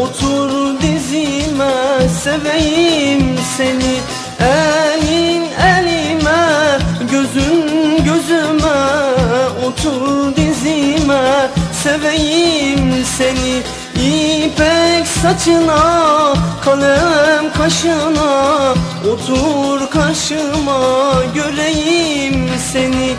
Otur dizime seveyim seni. Elin elime gözün gözüme. Otur dizime seveyim seni. İpek saçına kalem kaşına. Otur karşıma göreyim seni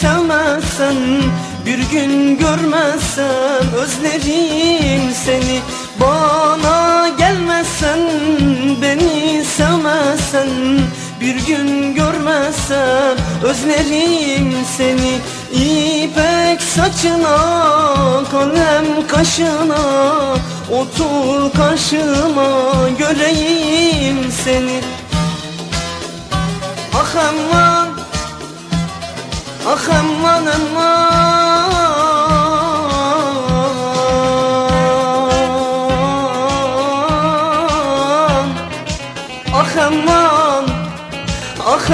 sevmezsen Bir gün görmezsem özlerim seni. Bana gelmezsen beni sevmezsen Bir gün görmezsem özlerim seni. İpek saçına kalem kaşına Otur karşıma göreyim seni. Ah aman اخ أمان أمان اخ أمان اخ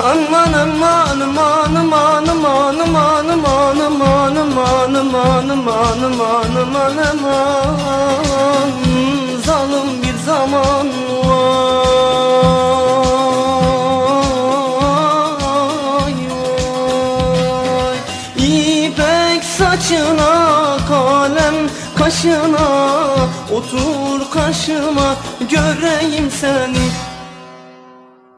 أمان أمان aman aman aman aman aman Zalim bir zaman vay vay. İpek saçına kalem kaşına. Otur karşıma göreyim seni